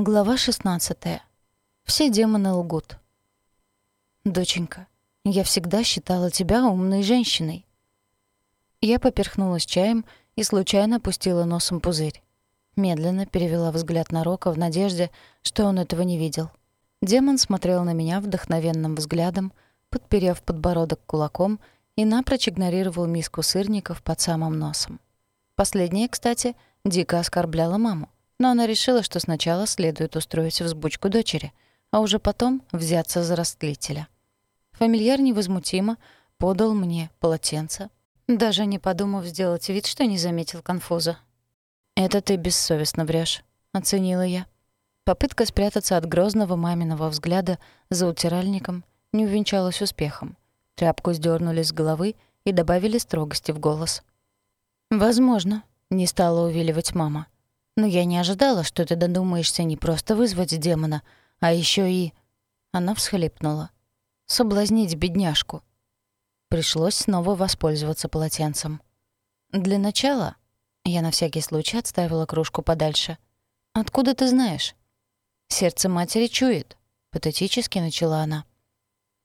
Глава 16. Все демоны лгут. Доченька, я всегда считала тебя умной женщиной. Я поперхнулась чаем и случайно пустила носом пузырь. Медленно перевела взгляд на Рока в надежде, что он этого не видел. Демон смотрел на меня вдохновенным взглядом, подперев подбородок кулаком и напрочь игнорировал миску сырников под самым носом. Последнее, кстати, дико оскорбляла маму но она решила, что сначала следует устроить взбучку дочери, а уже потом взяться за растлителя. Фамильяр невозмутимо подал мне полотенце, даже не подумав сделать вид, что не заметил конфуза. «Это ты бессовестно врешь, оценила я. Попытка спрятаться от грозного маминого взгляда за утиральником не увенчалась успехом. Тряпку сдернули с головы и добавили строгости в голос. «Возможно», — не стала увиливать мама. Но я не ожидала, что ты додумаешься не просто вызвать демона, а еще и... Она всхлипнула. Соблазнить бедняжку. Пришлось снова воспользоваться полотенцем. Для начала я на всякий случай отставила кружку подальше. «Откуда ты знаешь?» «Сердце матери чует», — патетически начала она.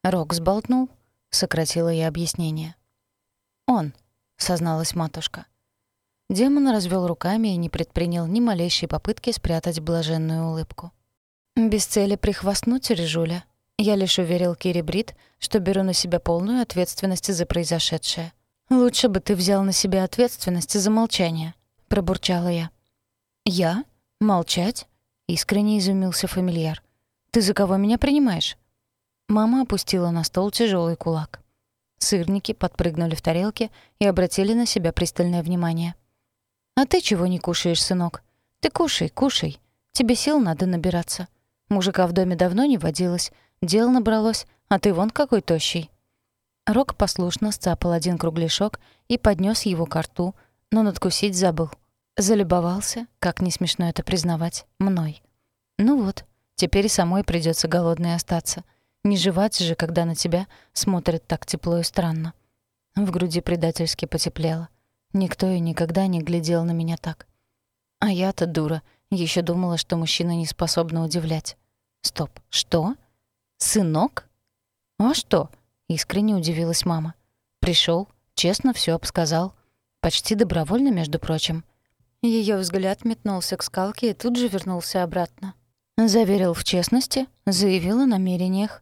«Рок сболтнул», — сократила я объяснение. «Он», — созналась матушка. Демон развел руками и не предпринял ни малейшей попытки спрятать блаженную улыбку. «Без цели прихвастнуть, Режуля. Я лишь уверил Кири Брит, что беру на себя полную ответственность за произошедшее. Лучше бы ты взял на себя ответственность за молчание», — пробурчала я. «Я? Молчать?» — искренне изумился фамильяр. «Ты за кого меня принимаешь?» Мама опустила на стол тяжелый кулак. Сырники подпрыгнули в тарелке и обратили на себя пристальное внимание. «А ты чего не кушаешь, сынок? Ты кушай, кушай. Тебе сил надо набираться. Мужика в доме давно не водилось, дел набралось, а ты вон какой тощий». Рок послушно сцапал один кругляшок и поднес его к рту, но надкусить забыл. Залюбовался, как не смешно это признавать, мной. Ну вот, теперь и самой придется голодной остаться. Не жевать же, когда на тебя смотрят так тепло и странно. В груди предательски потеплело. Никто и никогда не глядел на меня так. А я-то дура, еще думала, что мужчина не способна удивлять. Стоп, что? Сынок? А что? Искренне удивилась мама. Пришел, честно все обсказал. Почти добровольно, между прочим. Ее взгляд метнулся к скалке и тут же вернулся обратно. Заверил в честности, заявил о намерениях.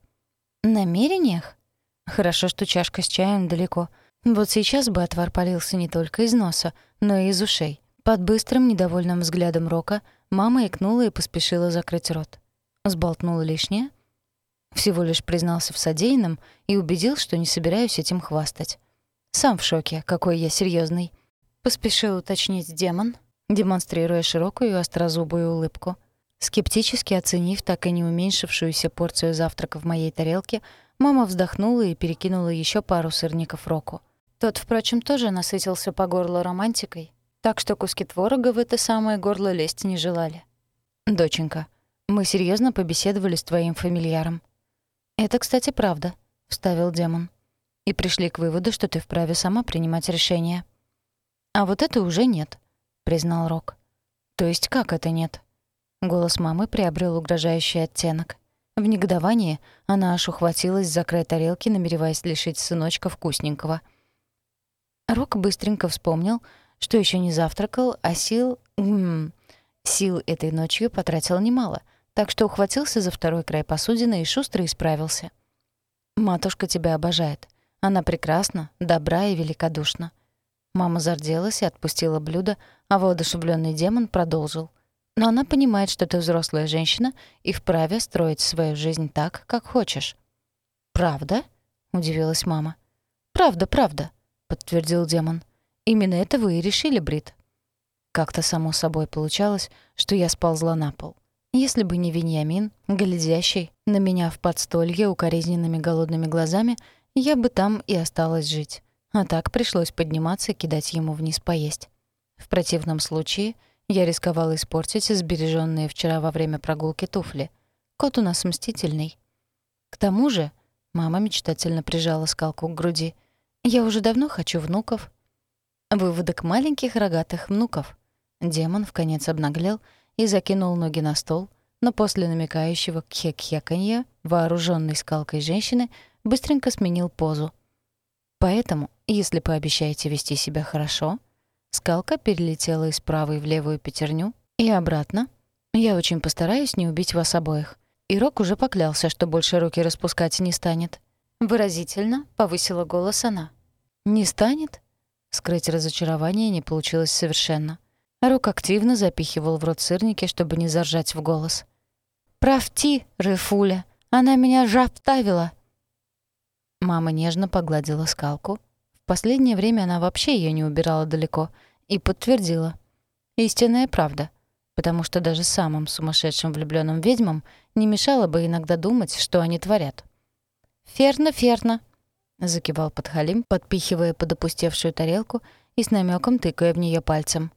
Намерениях? Хорошо, что чашка с чаем далеко — вот сейчас бы отвар полился не только из носа, но и из ушей. Под быстрым, недовольным взглядом Рока мама икнула и поспешила закрыть рот. Сболтнула лишнее. Всего лишь признался в содеянном и убедил, что не собираюсь этим хвастать. Сам в шоке, какой я серьезный. Поспешил уточнить демон, демонстрируя широкую острозубую улыбку. Скептически оценив так и не уменьшившуюся порцию завтрака в моей тарелке, мама вздохнула и перекинула еще пару сырников Року. Тот, впрочем, тоже насытился по горло романтикой, так что куски творога в это самое горло лезть не желали. «Доченька, мы серьезно побеседовали с твоим фамильяром». «Это, кстати, правда», — вставил демон. «И пришли к выводу, что ты вправе сама принимать решение». «А вот это уже нет», — признал Рок. «То есть как это нет?» Голос мамы приобрел угрожающий оттенок. В негодовании она аж ухватилась за край тарелки, намереваясь лишить сыночка вкусненького — Рок быстренько вспомнил, что еще не завтракал, а сил... М -м, сил этой ночью потратил немало, так что ухватился за второй край посудины и шустро исправился. «Матушка тебя обожает. Она прекрасна, добра и великодушна». Мама зарделась и отпустила блюдо, а воодушевленный демон продолжил. «Но она понимает, что ты взрослая женщина и вправе строить свою жизнь так, как хочешь». «Правда?» — удивилась мама. «Правда, правда», подтвердил демон. «Именно это вы и решили, Брит». Как-то само собой получалось, что я сползла на пол. Если бы не Виньямин, глядящий на меня в подстолье укоризненными голодными глазами, я бы там и осталась жить. А так пришлось подниматься и кидать ему вниз поесть. В противном случае я рисковала испортить сбережённые вчера во время прогулки туфли. Кот у нас мстительный. К тому же мама мечтательно прижала скалку к груди — я уже давно хочу внуков. Выводок маленьких рогатых внуков. Демон в конец обнаглел и закинул ноги на стол, но после намекающего кхек-хеканья вооруженной скалкой женщины быстренько сменил позу. Поэтому, если пообещаете вести себя хорошо, скалка перелетела из правой в левую пятерню и обратно. Я очень постараюсь не убить вас обоих. И Рок уже поклялся, что больше руки распускать не станет. Выразительно повысила голос она. «Не станет?» Скрыть разочарование не получилось совершенно. Рок активно запихивал в рот сырники, чтобы не заржать в голос. «Правти, Рыфуля, она меня жаптавила!» Мама нежно погладила скалку. В последнее время она вообще ее не убирала далеко и подтвердила. Истинная правда, потому что даже самым сумасшедшим влюбленным ведьмам не мешало бы иногда думать, что они творят. «Ферно, ферно», — закивал подхалим, подпихивая под опустевшую тарелку и с намеком тыкая в нее пальцем.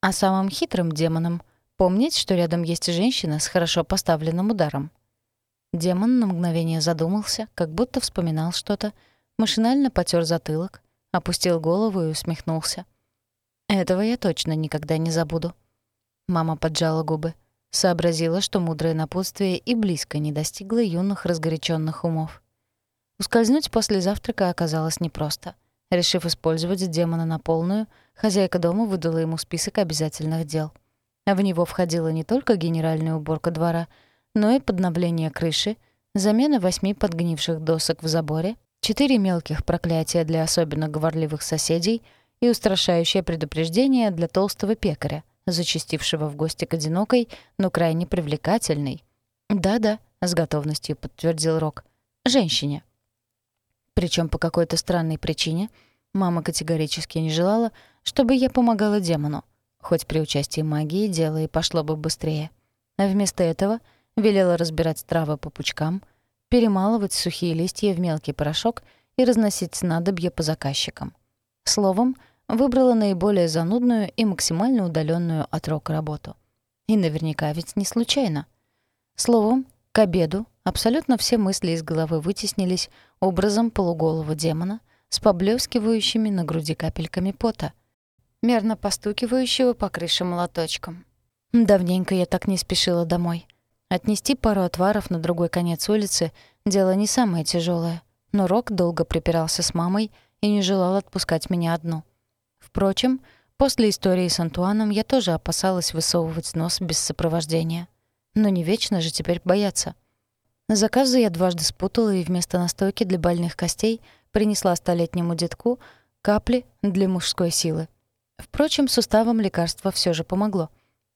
А самым хитрым демоном помнить, что рядом есть женщина с хорошо поставленным ударом. Демон на мгновение задумался, как будто вспоминал что-то, машинально потер затылок, опустил голову и усмехнулся. Этого я точно никогда не забуду. Мама поджала губы, сообразила, что мудрое напутствие и близко не достигло юных разгоряченных умов. Ускользнуть после завтрака оказалось непросто. Решив использовать демона на полную, хозяйка дома выдала ему список обязательных дел. В него входила не только генеральная уборка двора, но и подновление крыши, замена восьми подгнивших досок в заборе, четыре мелких проклятия для особенно говорливых соседей и устрашающее предупреждение для толстого пекаря, зачастившего в гости к одинокой, но крайне привлекательной. «Да-да», — с готовностью подтвердил Рок, — «женщине». Причем по какой-то странной причине мама категорически не желала, чтобы я помогала демону, хоть при участии магии дело и пошло бы быстрее. А вместо этого велела разбирать травы по пучкам, перемалывать сухие листья в мелкий порошок и разносить снадобья по заказчикам. Словом, выбрала наиболее занудную и максимально удаленную от рока работу. И наверняка ведь не случайно. Словом, к обеду абсолютно все мысли из головы вытеснились образом полуголого демона с поблескивающими на груди капельками пота, мерно постукивающего по крыше молоточком. Давненько я так не спешила домой. Отнести пару отваров на другой конец улицы — дело не самое тяжелое, но Рок долго припирался с мамой и не желал отпускать меня одну. Впрочем, после истории с Антуаном я тоже опасалась высовывать нос без сопровождения. Но не вечно же теперь бояться. Заказы я дважды спутала и вместо настойки для больных костей принесла столетнему детку капли для мужской силы. Впрочем, суставам лекарство все же помогло.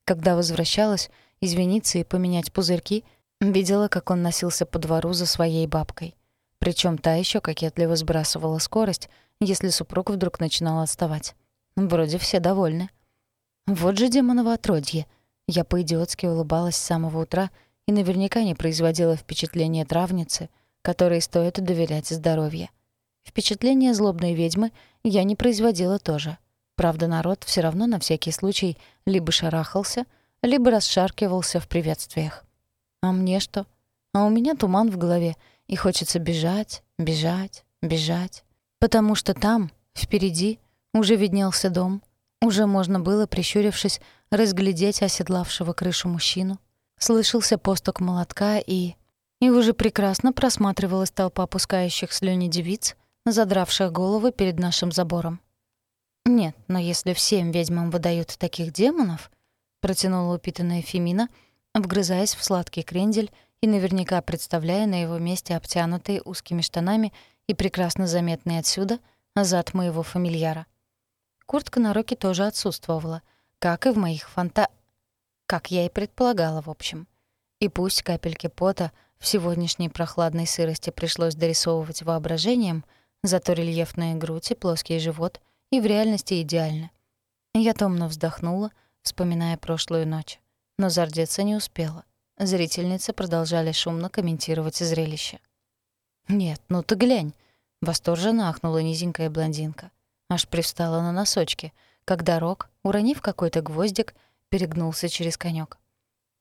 Когда возвращалась, извиниться и поменять пузырьки, видела, как он носился по двору за своей бабкой. Причем та еще кокетливо сбрасывала скорость, если супруг вдруг начинал отставать. Вроде все довольны. Вот же демоново отродье. Я по-идиотски улыбалась с самого утра и наверняка не производила впечатления травницы, которой стоит доверять здоровье. Впечатление злобной ведьмы я не производила тоже. Правда, народ все равно на всякий случай либо шарахался, либо расшаркивался в приветствиях. А мне что? А у меня туман в голове, и хочется бежать, бежать, бежать. Потому что там, впереди, уже виднелся дом, уже можно было, прищурившись, разглядеть оседлавшего крышу мужчину. Слышался постук молотка и... И уже прекрасно просматривалась толпа пускающих слюни девиц, задравших головы перед нашим забором. «Нет, но если всем ведьмам выдают таких демонов...» — протянула упитанная Фемина, вгрызаясь в сладкий крендель и наверняка представляя на его месте обтянутые узкими штанами и прекрасно заметный отсюда зад моего фамильяра. Куртка на Роке тоже отсутствовала, как и в моих фанта... Как я и предполагала, в общем. И пусть капельки пота в сегодняшней прохладной сырости пришлось дорисовывать воображением, зато рельефная грудь и плоский живот и в реальности идеальны. Я томно вздохнула, вспоминая прошлую ночь, но зардеться не успела. Зрительницы продолжали шумно комментировать зрелище. «Нет, ну ты глянь!» — восторженно ахнула низенькая блондинка. Аж привстала на носочки, когда Рок, уронив какой-то гвоздик, перегнулся через конёк.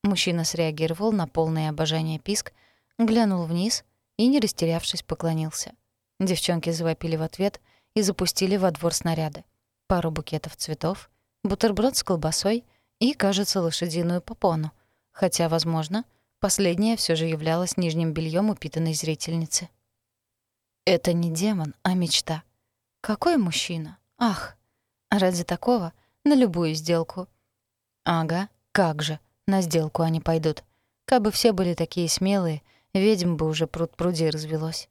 Мужчина среагировал на полное обожание писк, глянул вниз и, не растерявшись, поклонился. Девчонки завопили в ответ и запустили во двор снаряды. Пару букетов цветов, бутерброд с колбасой и, кажется, лошадиную попону, хотя, возможно, последнее все же являлось нижним бельем упитанной зрительницы. Это не демон, а мечта. Какой мужчина? Ах, ради такого на любую сделку. Ага, как же, на сделку они пойдут. Кабы все были такие смелые, ведьм бы уже пруд-пруди развелось.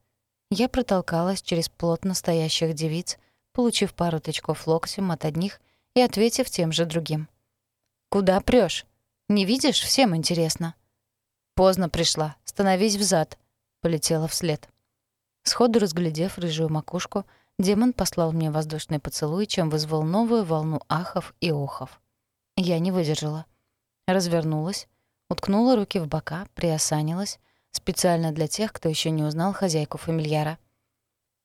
Я протолкалась через плотно стоящих девиц, получив пару тычков локтем от одних и ответив тем же другим. «Куда прёшь? Не видишь? Всем интересно». «Поздно пришла. Становись взад», — полетела вслед. Сходу разглядев рыжую макушку, демон послал мне воздушный поцелуй, чем вызвал новую волну ахов и охов. Я не выдержала. Развернулась, уткнула руки в бока, приосанилась, специально для тех, кто еще не узнал хозяйку фамильяра.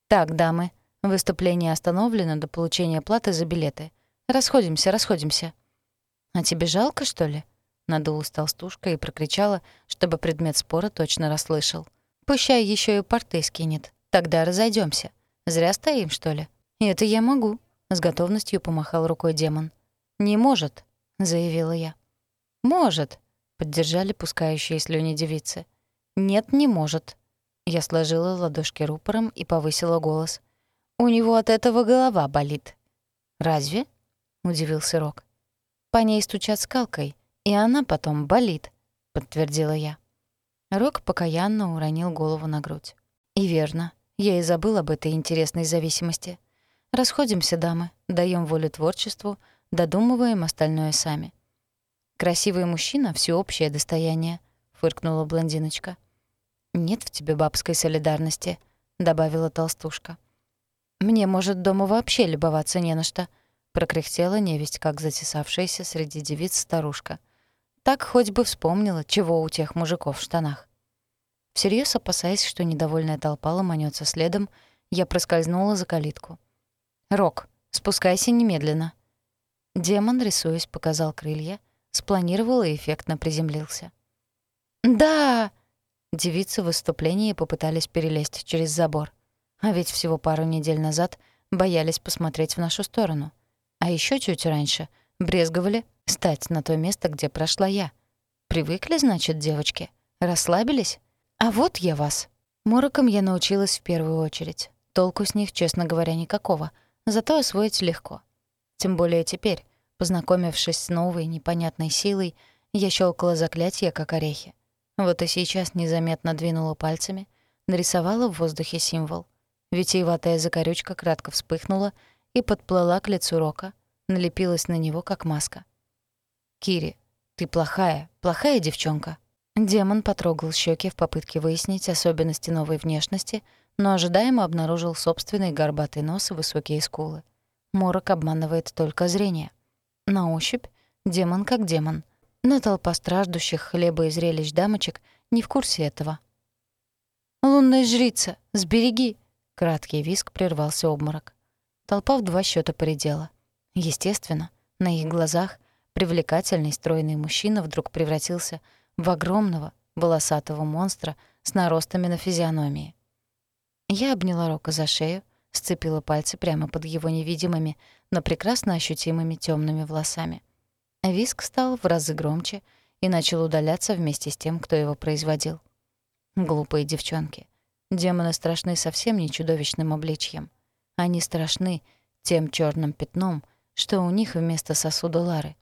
«Так, дамы, выступление остановлено до получения платы за билеты. Расходимся, расходимся». «А тебе жалко, что ли?» Надулась толстушка и прокричала, чтобы предмет спора точно расслышал. «Пущай еще и порты скинет. Тогда разойдемся. Зря стоим, что ли?» «Это я могу», — с готовностью помахал рукой демон. «Не может», — заявила я. «Может», — поддержали пускающие слюни девицы. «Нет, не может». Я сложила ладошки рупором и повысила голос. «У него от этого голова болит». «Разве?» — удивился Рок. «По ней стучат скалкой, и она потом болит», — подтвердила я. Рок покаянно уронил голову на грудь. «И верно. Я и забыл об этой интересной зависимости. Расходимся, дамы, даем волю творчеству, додумываем остальное сами». «Красивый мужчина — всеобщее достояние», — фыркнула блондиночка. «Нет в тебе бабской солидарности», — добавила толстушка. «Мне, может, дома вообще любоваться не на что», — прокряхтела невесть, как затесавшаяся среди девиц старушка. Так хоть бы вспомнила, чего у тех мужиков в штанах. Всерьез опасаясь, что недовольная толпа ломанётся следом, я проскользнула за калитку. «Рок, спускайся немедленно». Демон, рисуясь, показал крылья, спланировал и эффектно приземлился. «Да!» Девицы в выступлении попытались перелезть через забор. А ведь всего пару недель назад боялись посмотреть в нашу сторону. А еще чуть раньше брезговали стать на то место, где прошла я. Привыкли, значит, девочки? Расслабились? А вот я вас. Мороком я научилась в первую очередь. Толку с них, честно говоря, никакого. Зато освоить легко. Тем более теперь, познакомившись с новой, непонятной силой, я щелкала заклятия, как орехи. Вот и сейчас незаметно двинула пальцами, нарисовала в воздухе символ. Витиеватая закорючка кратко вспыхнула и подплыла к лицу Рока, налепилась на него, как маска. «Кири, ты плохая, плохая девчонка». Демон потрогал щеки в попытке выяснить особенности новой внешности, но ожидаемо обнаружил собственный горбатый нос и высокие скулы. Морок обманывает только зрение. На ощупь демон как демон — но толпа страждущих хлеба и зрелищ дамочек не в курсе этого. «Лунная жрица, сбереги!» Краткий виск прервался обморок. Толпа в два счета поредела. Естественно, на их глазах привлекательный стройный мужчина вдруг превратился в огромного волосатого монстра с наростами на физиономии. Я обняла Рока за шею, сцепила пальцы прямо под его невидимыми, но прекрасно ощутимыми темными волосами. Виск стал в разы громче и начал удаляться вместе с тем, кто его производил. Глупые девчонки. Демоны страшны совсем не чудовищным обличьем. Они страшны тем черным пятном, что у них вместо сосуда Лары.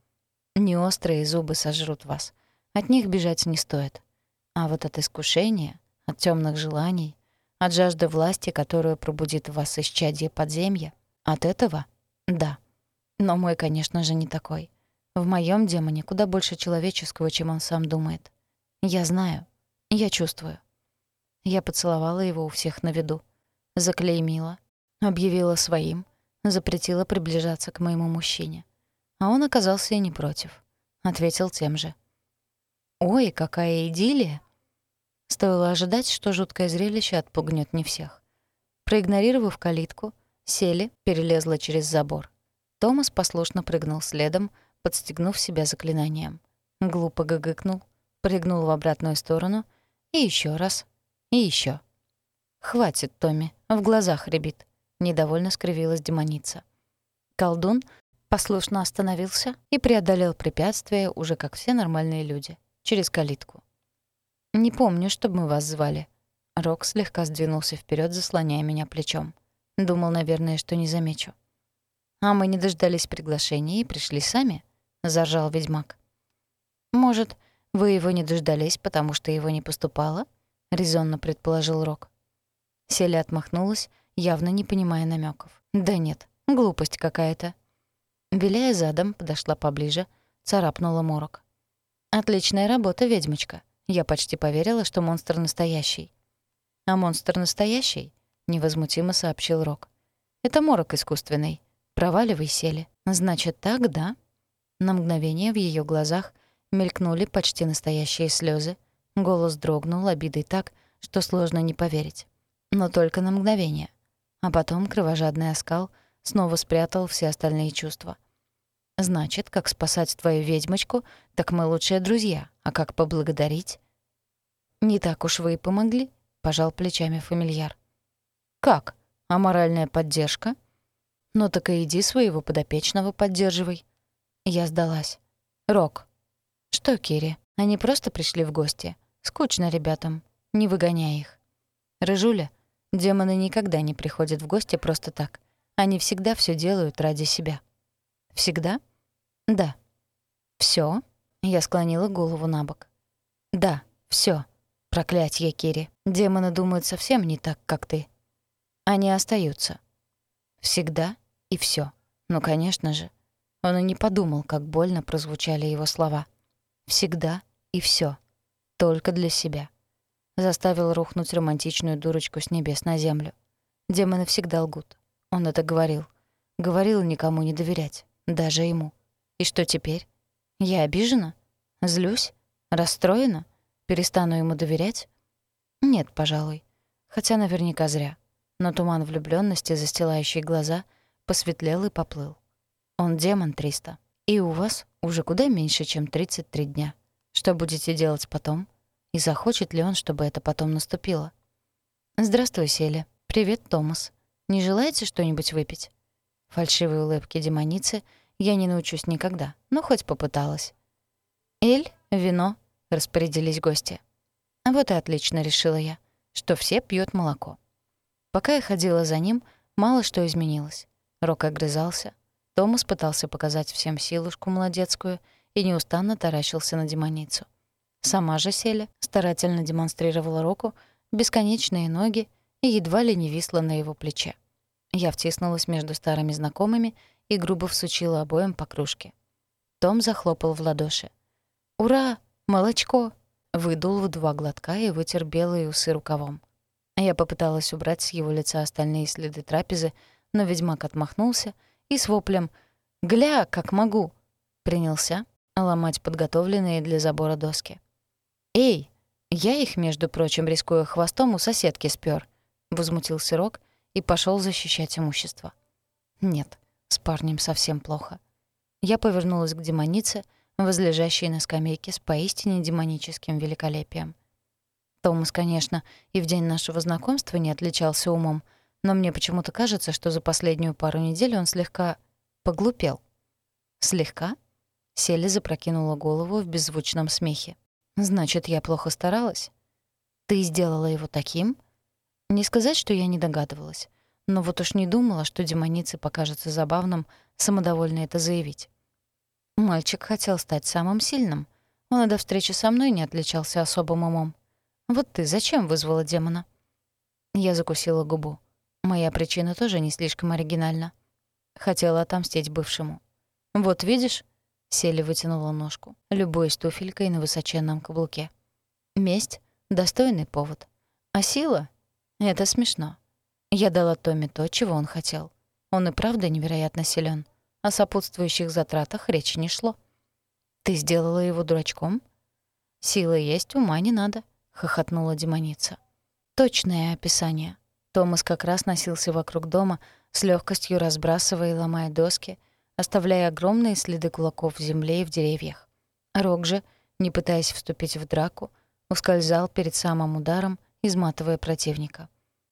Не острые зубы сожрут вас. От них бежать не стоит. А вот от искушения, от темных желаний, от жажды власти, которую пробудит в вас исчадье подземья, от этого — да. Но мой, конечно же, не такой. В моем демоне куда больше человеческого, чем он сам думает. Я знаю. Я чувствую. Я поцеловала его у всех на виду. Заклеймила. Объявила своим. Запретила приближаться к моему мужчине. А он оказался и не против. Ответил тем же. «Ой, какая идиллия!» Стоило ожидать, что жуткое зрелище отпугнет не всех. Проигнорировав калитку, сели, перелезла через забор. Томас послушно прыгнул следом, подстегнув себя заклинанием. Глупо гыгыкнул, прыгнул в обратную сторону и еще раз, и еще. «Хватит, Томми, в глазах рябит», — недовольно скривилась демоница. Колдун послушно остановился и преодолел препятствие уже как все нормальные люди. через калитку. «Не помню, чтобы мы вас звали». Рок слегка сдвинулся вперед, заслоняя меня плечом. Думал, наверное, что не замечу. «А мы не дождались приглашения и пришли сами?» — заржал ведьмак. «Может, вы его не дождались, потому что его не поступало?» — резонно предположил Рок. Селя отмахнулась, явно не понимая намеков. «Да нет, глупость какая-то». Виляя задом, подошла поближе, царапнула морок. «Отличная работа, ведьмочка. Я почти поверила, что монстр настоящий». «А монстр настоящий?» — невозмутимо сообщил Рок. «Это морок искусственный. Проваливай, сели. Значит, так, да?» На мгновение в ее глазах мелькнули почти настоящие слезы. Голос дрогнул обидой так, что сложно не поверить. Но только на мгновение. А потом кровожадный оскал снова спрятал все остальные чувства. «Значит, как спасать твою ведьмочку, так мы лучшие друзья. А как поблагодарить?» «Не так уж вы и помогли», — пожал плечами фамильяр. «Как? А моральная поддержка?» «Ну так и иди своего подопечного поддерживай». Я сдалась. «Рок». «Что, Кири, они просто пришли в гости. Скучно ребятам. Не выгоняй их». «Рыжуля, демоны никогда не приходят в гости просто так. Они всегда все делают ради себя». «Всегда?» «Да». Все? Я склонила голову на бок. «Да, все. Проклятье, Кири. Демоны думают совсем не так, как ты. Они остаются. Всегда и все. Ну, конечно же. Он и не подумал, как больно прозвучали его слова. Всегда и все. Только для себя. Заставил рухнуть романтичную дурочку с небес на землю. Демоны всегда лгут. Он это говорил. Говорил никому не доверять. Даже ему. И что теперь? Я обижена? Злюсь? Расстроена? Перестану ему доверять? Нет, пожалуй. Хотя наверняка зря но туман влюблённости, застилающий глаза, посветлел и поплыл. Он демон Триста. И у вас уже куда меньше, чем 33 дня. Что будете делать потом? И захочет ли он, чтобы это потом наступило? Здравствуй, Селя. Привет, Томас. Не желаете что-нибудь выпить? Фальшивые улыбки демоницы я не научусь никогда, но хоть попыталась. Эль, вино, распорядились гости. Вот и отлично, решила я, что все пьют молоко. Пока я ходила за ним, мало что изменилось. Рок огрызался. Томас пытался показать всем силушку молодецкую и неустанно таращился на демоницу. Сама же Селя старательно демонстрировала Року бесконечные ноги и едва ли не висла на его плече. Я втиснулась между старыми знакомыми и грубо всучила обоим по кружке. Том захлопал в ладоши. «Ура! Молочко!» Выдул в два глотка и вытер белые усы рукавом. Я попыталась убрать с его лица остальные следы трапезы, но ведьмак отмахнулся и с воплем «Гля, как могу!» принялся ломать подготовленные для забора доски. «Эй, я их, между прочим, рискуя хвостом, у соседки спёр», — возмутился Рок и пошёл защищать имущество. «Нет, с парнем совсем плохо». Я повернулась к демонице, возлежащей на скамейке с поистине демоническим великолепием. Томас, конечно, и в день нашего знакомства не отличался умом, но мне почему-то кажется, что за последнюю пару недель он слегка поглупел. Слегка? Селли запрокинула голову в беззвучном смехе. Значит, я плохо старалась? Ты сделала его таким? Не сказать, что я не догадывалась, но вот уж не думала, что демонице покажется забавным самодовольно это заявить. Мальчик хотел стать самым сильным. Он и до встречи со мной не отличался особым умом. Вот ты зачем вызвала демона?» Я закусила губу. Моя причина тоже не слишком оригинальна. Хотела отомстить бывшему. «Вот видишь?» — Селли вытянула ножку, любой туфелькой на высоченном каблуке. «Месть — достойный повод. А сила — это смешно. Я дала Томми то, чего он хотел. Он и правда невероятно силен. О сопутствующих затратах речи не шло. Ты сделала его дурачком? Силы есть, ума не надо хохотнула демоница. Точное описание. Томас как раз носился вокруг дома, с легкостью разбрасывая и ломая доски, оставляя огромные следы кулаков в земле и в деревьях. Рок же, не пытаясь вступить в драку, ускользал перед самым ударом, изматывая противника.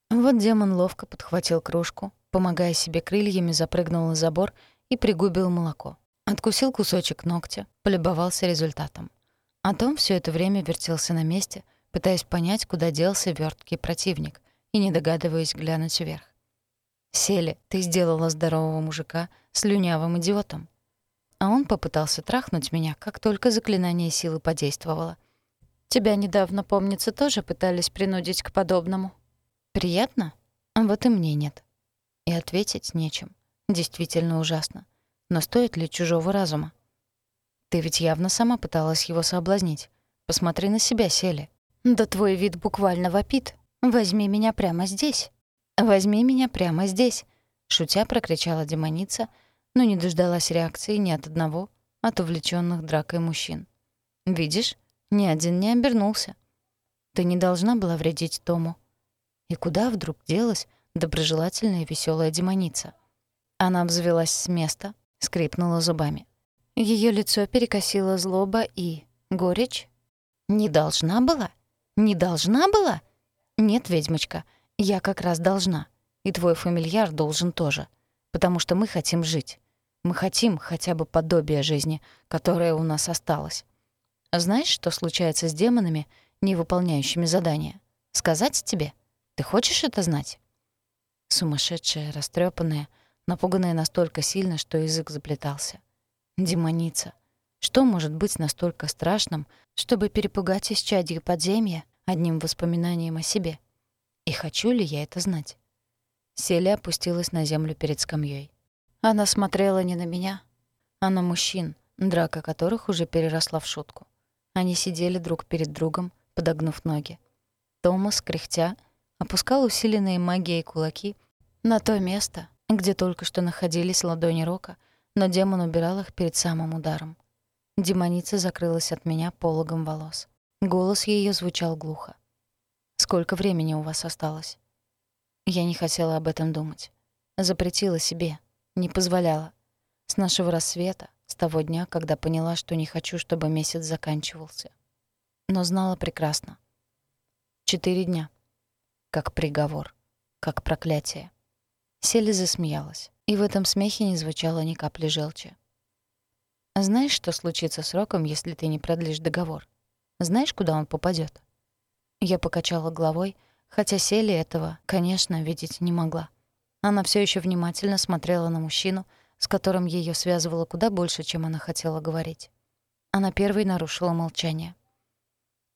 Вот демон ловко подхватил кружку, помогая себе крыльями, запрыгнул на забор и пригубил молоко. Откусил кусочек ногтя, полюбовался результатом. А Том все это время вертелся на месте, пытаясь понять, куда делся верткий противник, и не догадываясь глянуть вверх. «Сели, ты сделала здорового мужика слюнявым идиотом». А он попытался трахнуть меня, как только заклинание силы подействовало. «Тебя недавно, помнится, тоже пытались принудить к подобному». «Приятно? Вот и мне нет». И ответить нечем. Действительно ужасно. Но стоит ли чужого разума? Ты ведь явно сама пыталась его соблазнить. Посмотри на себя, Сели. Да твой вид буквально вопит. Возьми меня прямо здесь. Возьми меня прямо здесь, шутя прокричала демоница, но не дождалась реакции ни от одного от увлечённых дракой мужчин. Видишь, ни один не обернулся. Ты не должна была вредить Тому. И куда вдруг делась доброжелательная и весёлая демоница? Она взвелась с места, скрипнула зубами. Её лицо перекосило злоба и горечь. «Не должна была? Не должна была?» «Нет, ведьмочка, я как раз должна. И твой фамильяр должен тоже. Потому что мы хотим жить. Мы хотим хотя бы подобия жизни, которое у нас осталось. Знаешь, что случается с демонами, не выполняющими задания? Сказать тебе? Ты хочешь это знать?» Сумасшедшая, растрепанная, напуганная настолько сильно, что язык заплетался. Демоница. Что может быть настолько страшным, чтобы перепугать исчадье подземья одним воспоминанием о себе? И хочу ли я это знать? Селия опустилась на землю перед скамьей. Она смотрела не на меня, а на мужчин, драка которых уже переросла в шутку. Они сидели друг перед другом, подогнув ноги. Томас, кряхтя, опускал усиленные магией кулаки на то место, где только что находились ладони Рока — но демон убирал их перед самым ударом. Демоница закрылась от меня пологом волос. Голос ее звучал глухо. «Сколько времени у вас осталось?» Я не хотела об этом думать. Запретила себе, не позволяла. С нашего рассвета, с того дня, когда поняла, что не хочу, чтобы месяц заканчивался. Но знала прекрасно. Четыре дня. Как приговор. Как проклятие. Селли засмеялась и в этом смехе не звучало ни капли желчи. «Знаешь, что случится с Роком, если ты не продлишь договор? Знаешь, куда он попадет? Я покачала головой, хотя Сели этого, конечно, видеть не могла. Она все еще внимательно смотрела на мужчину, с которым ее связывало куда больше, чем она хотела говорить. Она первой нарушила молчание.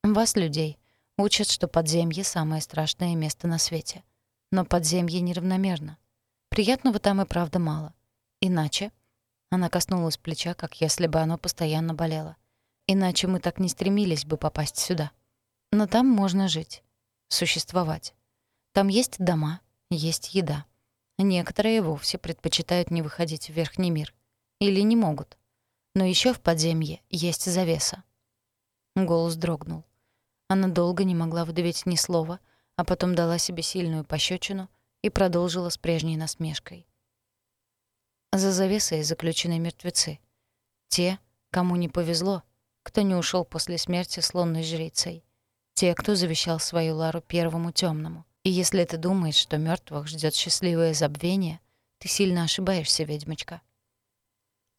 «Вас, людей, учат, что подземье — самое страшное место на свете. Но подземье неравномерно. Приятного там и правда мало. Иначе... Она коснулась плеча, как если бы оно постоянно болело. Иначе мы так не стремились бы попасть сюда. Но там можно жить, существовать. Там есть дома, есть еда. Некоторые вовсе предпочитают не выходить в верхний мир. Или не могут. Но еще в подземье есть завеса. Голос дрогнул. Она долго не могла выдавить ни слова, а потом дала себе сильную пощечину и продолжила с прежней насмешкой. За завесой заключены мертвецы. Те, кому не повезло, кто не ушел после смерти с лунной жрицей. Те, кто завещал свою Лару первому темному. И если ты думаешь, что мертвых ждет счастливое забвение, ты сильно ошибаешься, ведьмочка.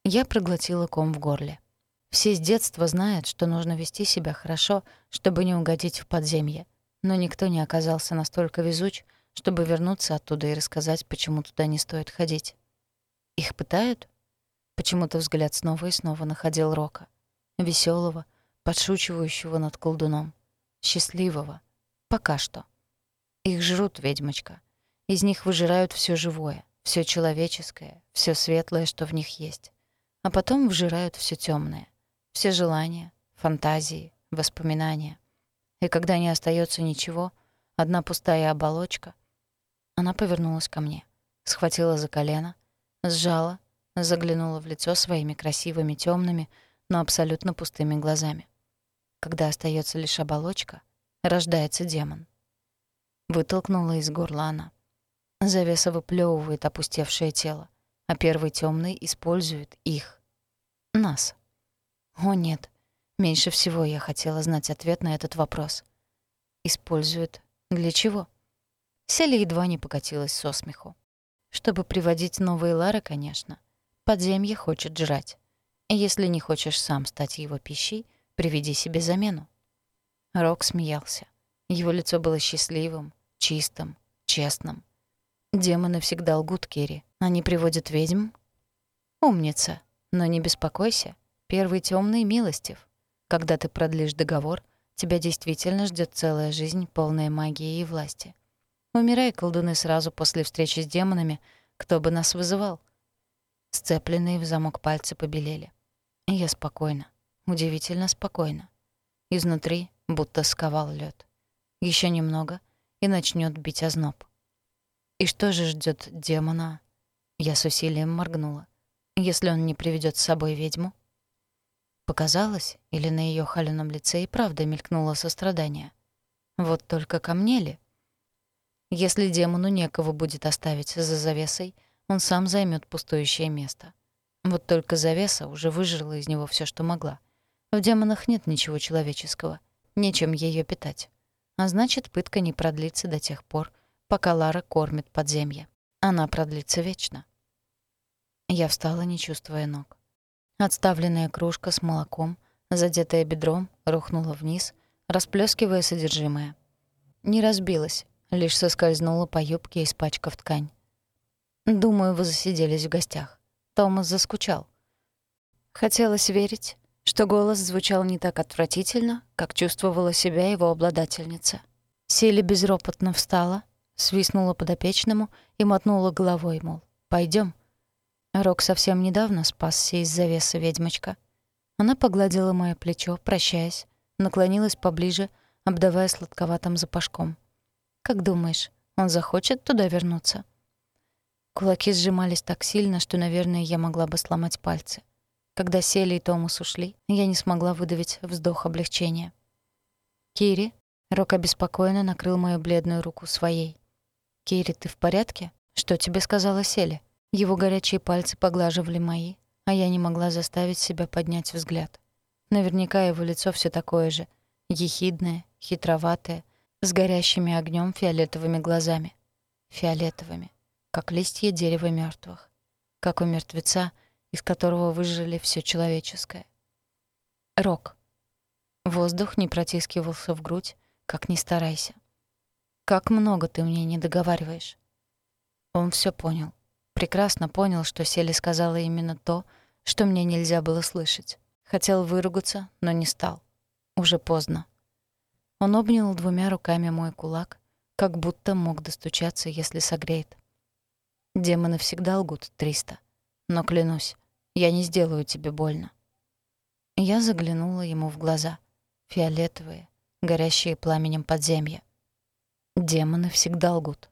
Я проглотила ком в горле. Все с детства знают, что нужно вести себя хорошо, чтобы не угодить в подземье. Но никто не оказался настолько везуч, чтобы вернуться оттуда и рассказать, почему туда не стоит ходить. Их пытают? Почему-то взгляд снова и снова находил Рока. веселого, подшучивающего над колдуном. Счастливого. Пока что. Их жрут, ведьмочка. Из них выжирают все живое, все человеческое, все светлое, что в них есть. А потом вжирают все темное, все желания, фантазии, воспоминания. И когда не остается ничего, одна пустая оболочка, она повернулась ко мне, схватила за колено, сжала, заглянула в лицо своими красивыми темными, но абсолютно пустыми глазами. Когда остается лишь оболочка, рождается демон. Вытолкнула из горла она. Завеса выплевывает опустевшее тело, а первый темный использует их. Нас. О нет, меньше всего я хотела знать ответ на этот вопрос. Использует для чего? Селя едва не покатилась со смеху. Чтобы приводить новые Лары, конечно. Подземье хочет жрать. Если не хочешь сам стать его пищей, Приведи себе замену». Рок смеялся. Его лицо было счастливым, чистым, честным. Демоны всегда лгут, Керри. Они приводят ведьм. Умница. Но не беспокойся. Первый темный милостив. Когда ты продлишь договор, тебя действительно ждет целая жизнь, полная магии и власти. Умирай, колдуны, сразу после встречи с демонами, кто бы нас вызывал. Сцепленные в замок пальцы побелели. я спокойно, удивительно спокойно. Изнутри будто сковал лед. Еще немного, и начнет бить озноб. И что же ждет демона? Я с усилием моргнула. Если он не приведет с собой ведьму? Показалось, или на ее холеном лице и правда мелькнуло сострадание. Вот только ко мне ли? Если демону некого будет оставить за завесой, он сам займет пустующее место. Вот только завеса уже выжрала из него все, что могла. В демонах нет ничего человеческого, нечем ее питать. А значит, пытка не продлится до тех пор, пока Лара кормит подземье. Она продлится вечно. Я встала, не чувствуя ног. Отставленная кружка с молоком, задетая бедром, рухнула вниз, расплескивая содержимое. Не разбилась, лишь соскользнула по юбке, испачкав ткань. «Думаю, вы засиделись в гостях. Томас заскучал». Хотелось верить, что голос звучал не так отвратительно, как чувствовала себя его обладательница. Селли безропотно встала, свистнула подопечному и мотнула головой, мол, пойдем. Рок совсем недавно спасся из завеса ведьмочка. Она погладила моё плечо, прощаясь, наклонилась поближе, обдавая сладковатым запашком. «Как думаешь, он захочет туда вернуться?» Кулаки сжимались так сильно, что, наверное, я могла бы сломать пальцы. Когда Сели и Томас ушли, я не смогла выдавить вздох облегчения. «Кири?» — Рок обеспокоенно накрыл мою бледную руку своей. «Кири, ты в порядке? Что тебе сказала Сели?» Его горячие пальцы поглаживали мои, а я не могла заставить себя поднять взгляд. Наверняка его лицо все такое же, ехидное, хитроватое, с горящими огнем фиолетовыми глазами. Фиолетовыми, как листья дерева мертвых, как у мертвеца, из которого выжили все человеческое. Рок. Воздух не протискивался в грудь, как ни старайся. Как много ты мне не договариваешь. Он все понял прекрасно понял, что Селли сказала именно то, что мне нельзя было слышать. Хотел выругаться, но не стал. Уже поздно. Он обнял двумя руками мой кулак, как будто мог достучаться, если согреет. Демоны всегда лгут, Триста. Но клянусь, я не сделаю тебе больно. Я заглянула ему в глаза. Фиолетовые, горящие пламенем подземья. Демоны всегда лгут.